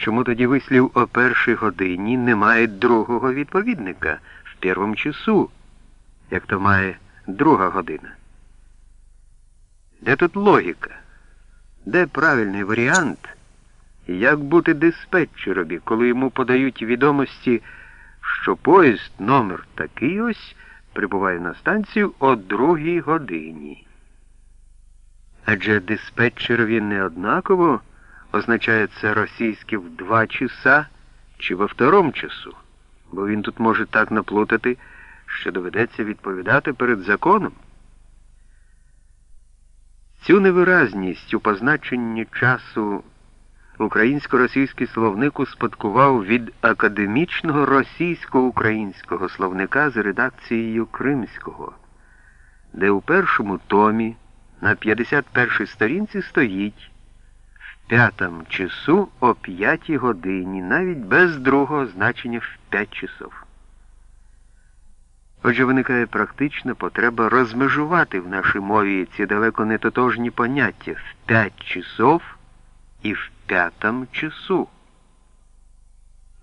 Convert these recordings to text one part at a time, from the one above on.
Чому тоді вислів о першій годині немає другого відповідника в первому часу, як то має друга година? Де тут логіка? Де правильний варіант? Як бути диспетчерові, коли йому подають відомості, що поїзд номер такий ось прибуває на станцію о другій годині? Адже диспетчерові не це російське в два часа чи во втором часу, бо він тут може так наплутати, що доведеться відповідати перед законом. Цю невиразність у позначенні часу українсько-російський словник успадкував від академічного російсько-українського словника з редакцією Кримського, де у першому томі на 51 сторінці стоїть п'ятому часу о п'ятій годині, навіть без другого значення в п'ять часов. Отже, виникає практична потреба розмежувати в нашій мові ці далеко не тотожні поняття в п'ять часов і в п'ятому часу.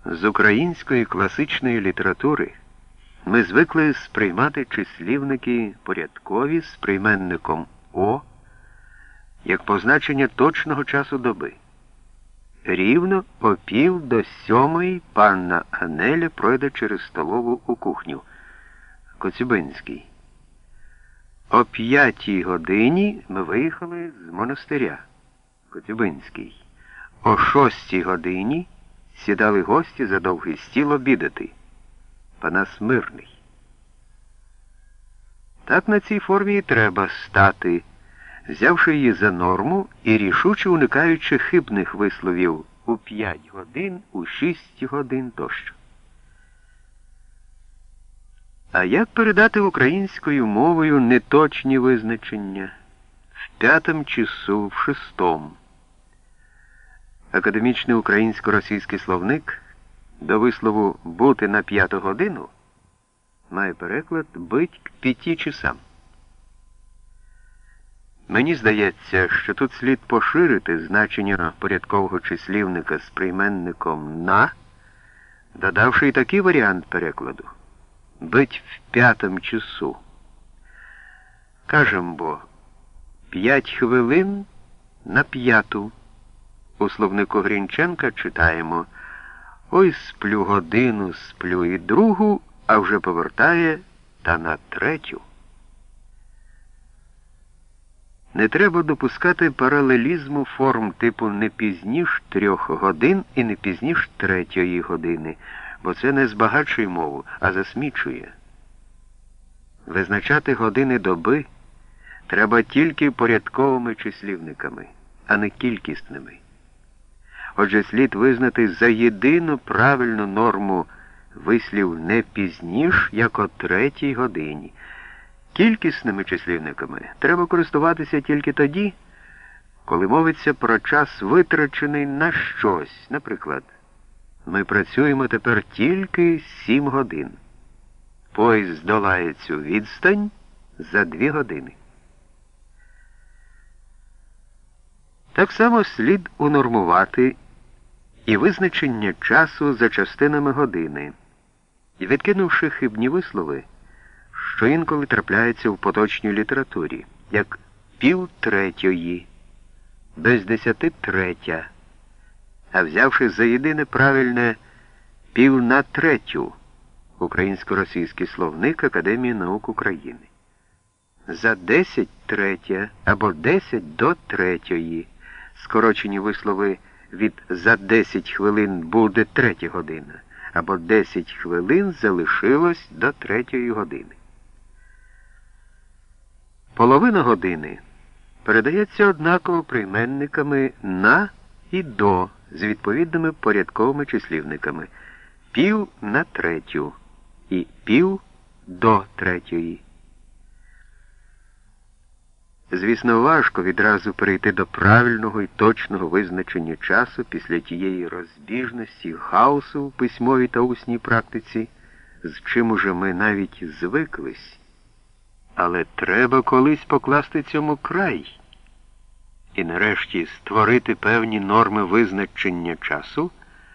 З української класичної літератури ми звикли сприймати числівники порядкові з прийменником О як позначення точного часу доби. Рівно о пів до сьомої панна Анеля пройде через столову у кухню. Коцюбинський. О п'ятій годині ми виїхали з монастиря. Коцюбинський. О шостій годині сідали гості за довгий стіл обідати. Панас Мирний. Так на цій формі і треба стати, взявши її за норму і рішуче уникаючи хибних висловів у п'ять годин, у шість годин тощо. А як передати українською мовою неточні визначення в п'ятому часу, в шестому? Академічний українсько-російський словник до вислову бути на п'яту годину має переклад бить к п'яті часам. Мені здається, що тут слід поширити значення порядкового числівника з прийменником на, додавши і такий варіант перекладу бить в п'ятому часу. Кажем бо, п'ять хвилин на п'яту. У словнику Грінченка читаємо Ой сплю годину, сплю і другу, а вже повертає та на третю. Не треба допускати паралелізму форм типу не пізніш трьох годин і не пізніш третьої години бо це не збагачує мову, а засмічує. Визначати години доби треба тільки порядковими числівниками, а не кількісними. Отже, слід визнати за єдину правильну норму вислів не пізніш, як о третій годині. Кількісними числівниками треба користуватися тільки тоді, коли мовиться про час витрачений на щось, наприклад. Ми працюємо тепер тільки сім годин. Поїзд здолає цю відстань за дві години. Так само слід унормувати і визначення часу за частинами години, і відкинувши хибні вислови, що інколи трапляються в поточній літературі, як пів третьої, без десяти третя а взявши за єдине правильне пів на третю українсько-російський словник Академії наук України. За 10 третя або 10 до третьої. Скорочені вислови від за 10 хвилин буде третя година, або 10 хвилин залишилось до третьої години. Половина години передається однаково прийменниками на і до з відповідними порядковими числівниками пів на третю і пів до третьої. Звісно, важко відразу перейти до правильного і точного визначення часу після тієї розбіжності, хаосу в письмовій та усній практиці, з чим уже ми навіть звиклись. Але треба колись покласти цьому край і нарешті створити певні норми визначення часу,